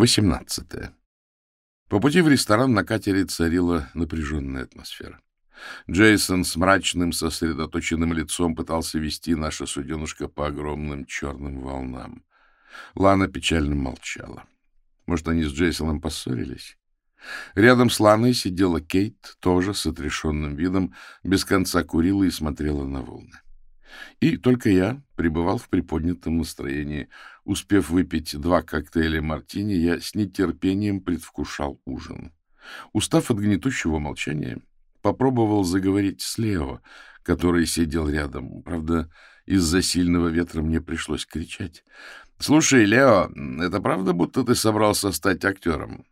18. По пути в ресторан на катере царила напряженная атмосфера. Джейсон с мрачным, сосредоточенным лицом пытался вести наше суденушка по огромным черным волнам. Лана печально молчала. Может, они с Джейсоном поссорились? Рядом с Ланой сидела Кейт, тоже с отрешенным видом, без конца курила и смотрела на волны. И только я пребывал в приподнятом настроении. Успев выпить два коктейля мартини, я с нетерпением предвкушал ужин. Устав от гнетущего молчания, попробовал заговорить с Лео, который сидел рядом. Правда, из-за сильного ветра мне пришлось кричать. — Слушай, Лео, это правда, будто ты собрался стать актером?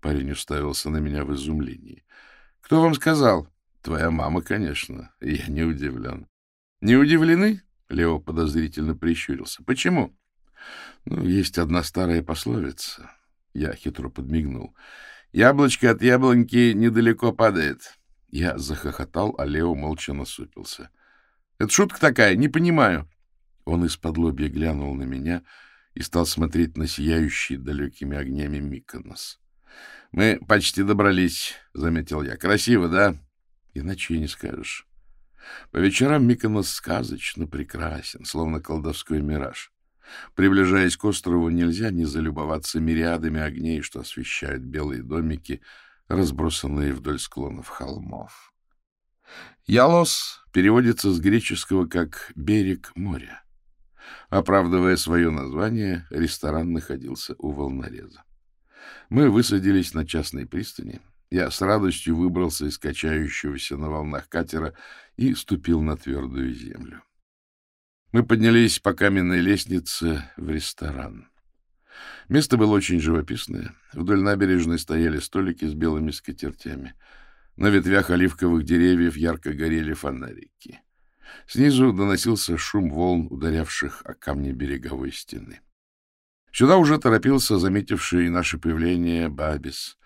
Парень уставился на меня в изумлении. — Кто вам сказал? — Твоя мама, конечно. Я не удивлен. — Не удивлены? — Лео подозрительно прищурился. — Почему? — Ну, есть одна старая пословица. Я хитро подмигнул. — Яблочко от яблоньки недалеко падает. Я захохотал, а Лео молча насупился. — Это шутка такая, не понимаю. Он из-под лобья глянул на меня и стал смотреть на сияющий далекими огнями Миконос. — Мы почти добрались, — заметил я. — Красиво, да? — Иначе и не скажешь. По вечерам Миконос сказочно прекрасен, словно колдовской мираж. Приближаясь к острову, нельзя не залюбоваться мириадами огней, что освещают белые домики, разбросанные вдоль склонов холмов. Ялос переводится с греческого как «берег моря». Оправдывая свое название, ресторан находился у волнореза. Мы высадились на частной пристани. Я с радостью выбрался из качающегося на волнах катера и ступил на твердую землю. Мы поднялись по каменной лестнице в ресторан. Место было очень живописное. Вдоль набережной стояли столики с белыми скатертями. На ветвях оливковых деревьев ярко горели фонарики. Снизу доносился шум волн, ударявших о камни береговой стены. Сюда уже торопился заметивший наше появление Бабис.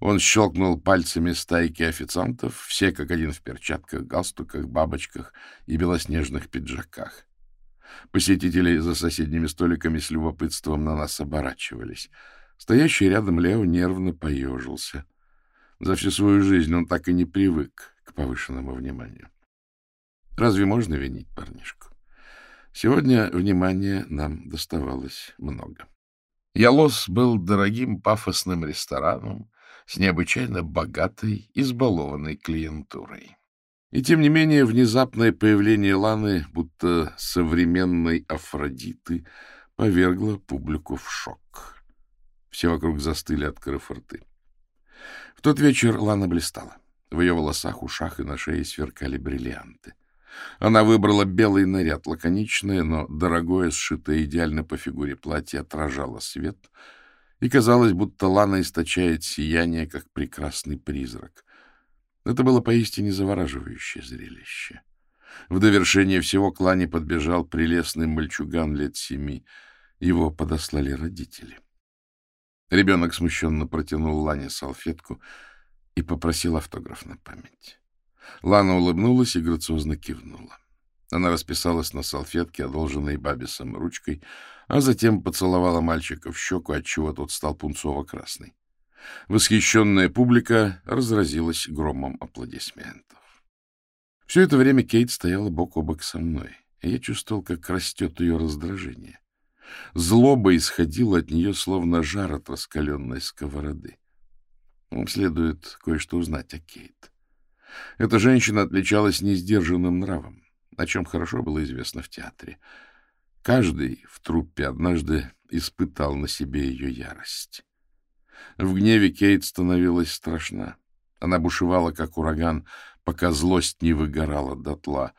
Он щелкнул пальцами стайки официантов, все как один в перчатках, галстуках, бабочках и белоснежных пиджаках. Посетители за соседними столиками с любопытством на нас оборачивались. Стоящий рядом Лео нервно поежился. За всю свою жизнь он так и не привык к повышенному вниманию. Разве можно винить парнишку? Сегодня внимания нам доставалось много. Ялос был дорогим пафосным рестораном с необычайно богатой, избалованной клиентурой. И тем не менее внезапное появление Ланы, будто современной Афродиты, повергло публику в шок. Все вокруг застыли, открыв рты. В тот вечер Лана блистала. В ее волосах, ушах и на шее сверкали бриллианты. Она выбрала белый наряд, лаконичное, но дорогое, сшитое идеально по фигуре платье, отражало свет, и казалось, будто Лана источает сияние, как прекрасный призрак. Это было поистине завораживающее зрелище. В довершение всего к Лане подбежал прелестный мальчуган лет семи. Его подослали родители. Ребенок смущенно протянул Лане салфетку и попросил автограф на память. Лана улыбнулась и грациозно кивнула. Она расписалась на салфетке, одолженной Бабисом ручкой, а затем поцеловала мальчика в щеку, отчего тот стал пунцово-красный. Восхищенная публика разразилась громом аплодисментов. Все это время Кейт стояла бок о бок со мной, и я чувствовал, как растет ее раздражение. Злоба исходила от нее, словно жар от раскаленной сковороды. Вам следует кое-что узнать о Кейт. Эта женщина отличалась несдержанным нравом, о чем хорошо было известно в театре. Каждый в труппе однажды испытал на себе ее ярость. В гневе Кейт становилась страшна. Она бушевала, как ураган, пока злость не выгорала дотла.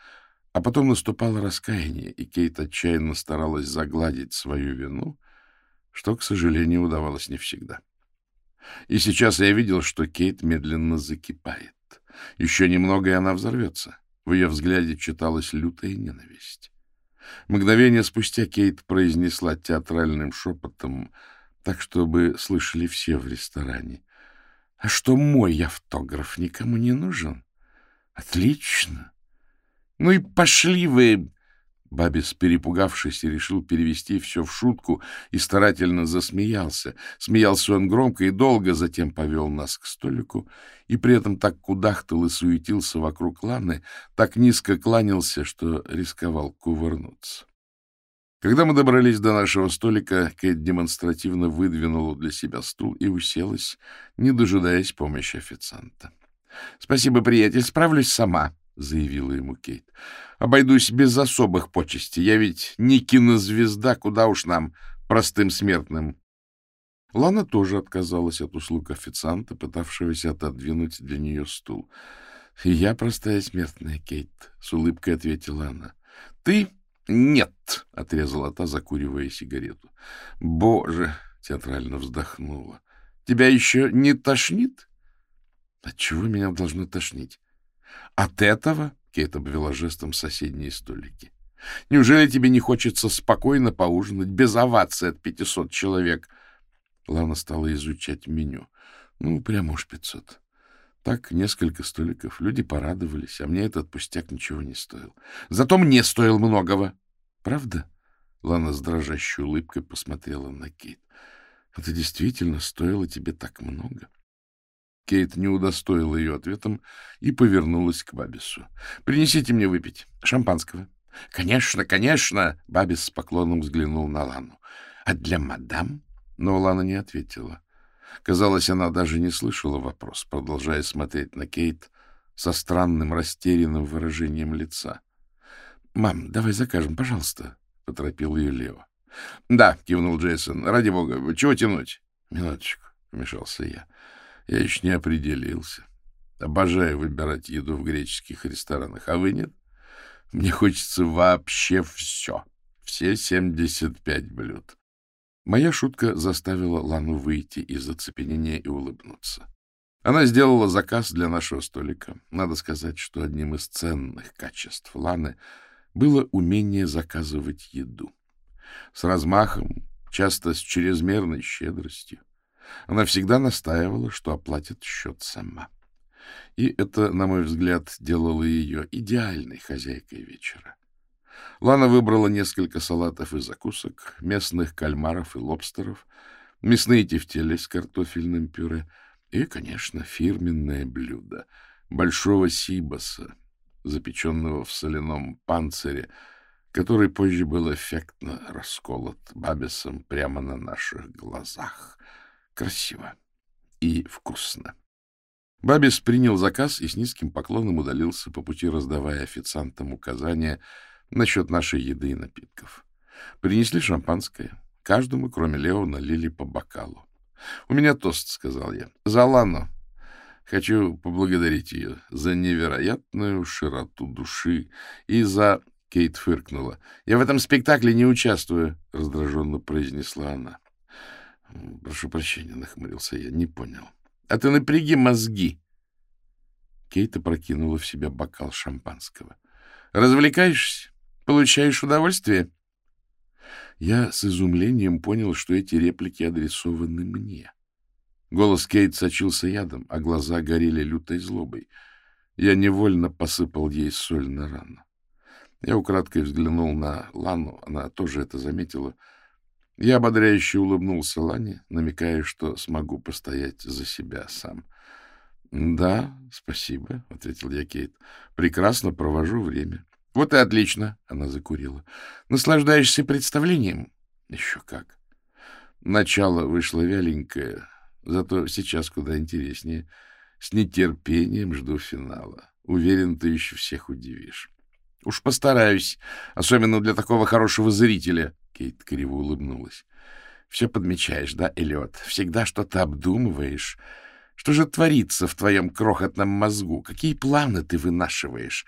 А потом наступало раскаяние, и Кейт отчаянно старалась загладить свою вину, что, к сожалению, удавалось не всегда. И сейчас я видел, что Кейт медленно закипает. Еще немного, и она взорвется. В ее взгляде читалась лютая ненависть. Мгновение спустя Кейт произнесла театральным шепотом — так, чтобы слышали все в ресторане. А что мой автограф никому не нужен? Отлично. Ну и пошли вы... Бабис, перепугавшись, решил перевести все в шутку и старательно засмеялся. Смеялся он громко и долго, затем повел нас к столику и при этом так кудахтал и суетился вокруг Ланы, так низко кланялся, что рисковал кувырнуться. Когда мы добрались до нашего столика, Кэт демонстративно выдвинула для себя стул и уселась, не дожидаясь помощи официанта. — Спасибо, приятель, справлюсь сама, — заявила ему Кейт. — Обойдусь без особых почестей. Я ведь не кинозвезда, куда уж нам, простым смертным. Лана тоже отказалась от услуг официанта, пытавшегося отодвинуть для нее стул. — Я простая смертная, Кейт, — с улыбкой ответила она. — Ты «Нет», — отрезала та, закуривая сигарету. «Боже!» — театрально вздохнула. «Тебя еще не тошнит?» «От чего меня должно тошнить?» «От этого?» — Кейт обвела жестом соседние столики. «Неужели тебе не хочется спокойно поужинать, без овации от пятисот человек?» Лана стала изучать меню. «Ну, прямо уж пятьсот. Так, несколько столиков. Люди порадовались, а мне этот пустяк ничего не стоил. Зато мне стоил многого. Правда? Лана с дрожащей улыбкой посмотрела на Кейт. Это действительно стоило тебе так много? Кейт не удостоила ее ответом и повернулась к Бабису. — Принесите мне выпить. Шампанского. — Конечно, конечно! — Бабис с поклоном взглянул на Лану. — А для мадам? Но Лана не ответила. Казалось, она даже не слышала вопрос, продолжая смотреть на Кейт со странным растерянным выражением лица. — Мам, давай закажем, пожалуйста, — поторопил ее Лео. — Да, — кивнул Джейсон, — ради бога, чего тянуть? — Минуточку, — вмешался я. Я еще не определился. Обожаю выбирать еду в греческих ресторанах, а вы нет? Мне хочется вообще все. Все семьдесят пять блюд. Моя шутка заставила Лану выйти из оцепенения и улыбнуться. Она сделала заказ для нашего столика. Надо сказать, что одним из ценных качеств Ланы было умение заказывать еду. С размахом, часто с чрезмерной щедростью. Она всегда настаивала, что оплатит счет сама. И это, на мой взгляд, делало ее идеальной хозяйкой вечера. Лана выбрала несколько салатов и закусок, местных кальмаров и лобстеров, мясные тефтели с картофельным пюре и, конечно, фирменное блюдо — большого сибаса, запеченного в соляном панцире, который позже был эффектно расколот Бабисом прямо на наших глазах. Красиво и вкусно. Бабис принял заказ и с низким поклоном удалился по пути, раздавая официантам указания насчет нашей еды и напитков. Принесли шампанское. Каждому, кроме Лео, налили по бокалу. — У меня тост, — сказал я. — За Лану, Хочу поблагодарить ее за невероятную широту души и за... Кейт фыркнула. — Я в этом спектакле не участвую, — раздраженно произнесла она. — Прошу прощения, — нахмурился я, — не понял. — А ты напряги мозги. Кейт опрокинула в себя бокал шампанского. — Развлекаешься? Получаешь удовольствие? Я с изумлением понял, что эти реплики адресованы мне. — Голос Кейт сочился ядом, а глаза горели лютой злобой. Я невольно посыпал ей соль на рану. Я украдкой взглянул на Лану, она тоже это заметила. Я ободряюще улыбнулся Лане, намекая, что смогу постоять за себя сам. — Да, спасибо, — ответил я Кейт. — Прекрасно провожу время. — Вот и отлично, — она закурила. — Наслаждаешься представлением? — Еще как. Начало вышло вяленькое, Зато сейчас куда интереснее. С нетерпением жду финала. Уверен, ты еще всех удивишь. — Уж постараюсь, особенно для такого хорошего зрителя. Кейт криво улыбнулась. — Все подмечаешь, да, Эллиот? Всегда что-то обдумываешь. Что же творится в твоем крохотном мозгу? Какие планы ты вынашиваешь?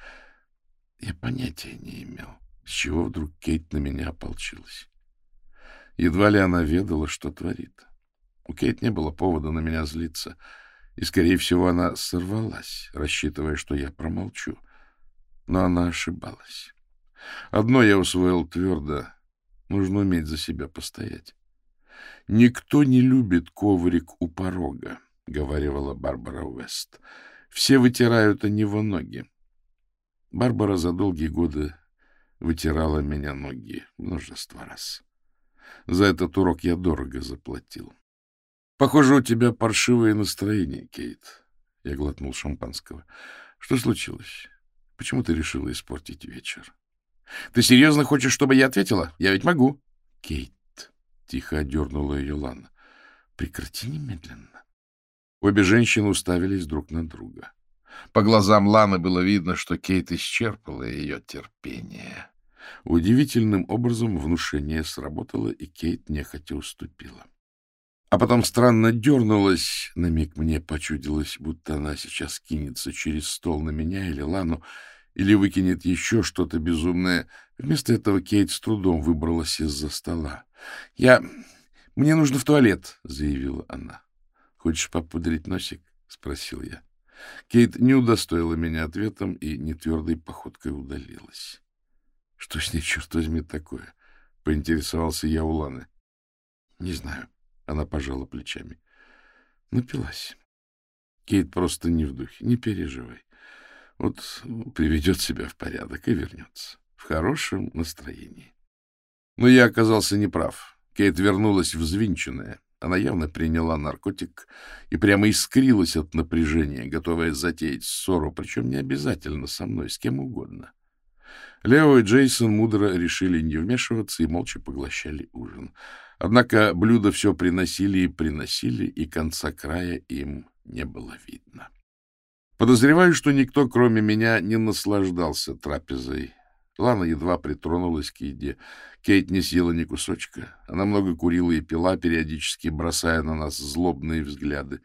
Я понятия не имел, с чего вдруг Кейт на меня ополчилась. Едва ли она ведала, что творит. У Кейт не было повода на меня злиться, и, скорее всего, она сорвалась, рассчитывая, что я промолчу. Но она ошибалась. Одно я усвоил твердо — нужно уметь за себя постоять. «Никто не любит коврик у порога», — говорила Барбара Уэст. «Все вытирают о него ноги». Барбара за долгие годы вытирала меня ноги множество раз. За этот урок я дорого заплатил. Похоже, у тебя паршивое настроение, Кейт. Я глотнул шампанского. Что случилось? Почему ты решила испортить вечер? Ты серьезно хочешь, чтобы я ответила? Я ведь могу. Кейт, тихо одернула ее Лана. Прекрати немедленно. Обе женщины уставились друг на друга. По глазам Ланы было видно, что Кейт исчерпала ее терпение. Удивительным образом внушение сработало, и Кейт нехотя уступила. А потом странно дернулась, на миг мне почудилось, будто она сейчас кинется через стол на меня или Лану, или выкинет еще что-то безумное. Вместо этого Кейт с трудом выбралась из-за стола. — Я... Мне нужно в туалет, — заявила она. — Хочешь попудрить носик? — спросил я. Кейт не удостоила меня ответом и нетвердой походкой удалилась. — Что с ней, черт возьми, такое? — поинтересовался я у Ланы. — Не знаю. Она пожала плечами. Напилась. Кейт просто не в духе. Не переживай. Вот приведет себя в порядок и вернется. В хорошем настроении. Но я оказался неправ. Кейт вернулась взвинченная. Она явно приняла наркотик и прямо искрилась от напряжения, готовая затеять ссору, причем не обязательно со мной, с кем угодно. Лео и Джейсон мудро решили не вмешиваться и молча поглощали ужин. Однако блюда все приносили и приносили, и конца края им не было видно. Подозреваю, что никто, кроме меня, не наслаждался трапезой. Лана едва притронулась к еде. Кейт не съела ни кусочка. Она много курила и пила, периодически бросая на нас злобные взгляды.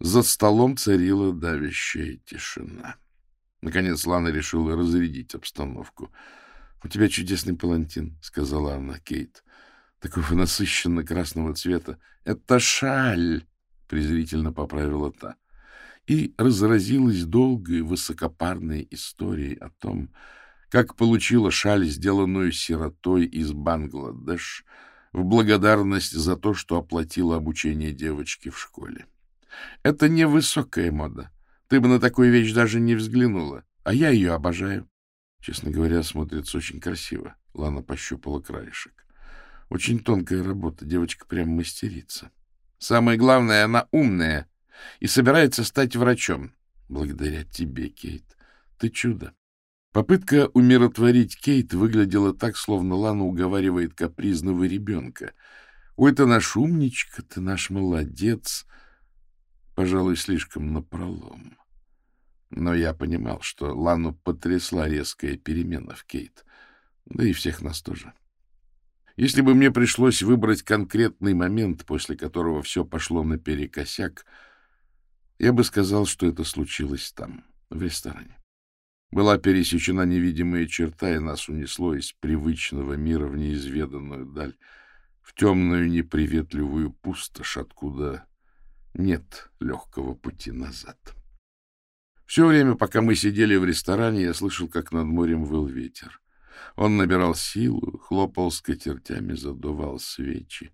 За столом царила давящая тишина. Наконец Лана решила разрядить обстановку. — У тебя чудесный палантин, — сказала она Кейт. — Такого насыщенно красного цвета. — Это шаль, — презрительно поправила та и разразилась долгой высокопарной историей о том, как получила шаль, сделанную сиротой из Бангладеш, в благодарность за то, что оплатила обучение девочки в школе. Это не высокая мода. Ты бы на такую вещь даже не взглянула, а я ее обожаю. Честно говоря, смотрится очень красиво. Лана пощупала краешек. Очень тонкая работа, девочка прям мастерица. Самое главное, она умная, и собирается стать врачом. Благодаря тебе, Кейт. Ты чудо. Попытка умиротворить Кейт выглядела так, словно Лана уговаривает капризного ребенка. «Ой, ты наш умничка, ты наш молодец!» Пожалуй, слишком напролом. Но я понимал, что Лану потрясла резкая перемена в Кейт. Да и всех нас тоже. Если бы мне пришлось выбрать конкретный момент, после которого все пошло наперекосяк, я бы сказал, что это случилось там, в ресторане. Была пересечена невидимая черта, и нас унесло из привычного мира в неизведанную даль, в темную неприветливую пустошь, откуда нет легкого пути назад. Все время, пока мы сидели в ресторане, я слышал, как над морем выл ветер. Он набирал силу, хлопал скатертями, задувал свечи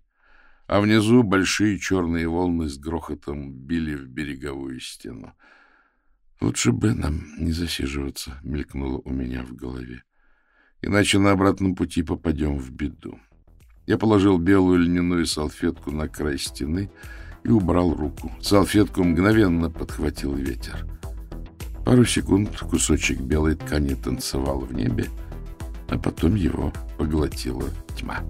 а внизу большие черные волны с грохотом били в береговую стену. «Лучше бы нам не засиживаться», — мелькнуло у меня в голове. «Иначе на обратном пути попадем в беду». Я положил белую льняную салфетку на край стены и убрал руку. Салфетку мгновенно подхватил ветер. Пару секунд кусочек белой ткани танцевал в небе, а потом его поглотила тьма.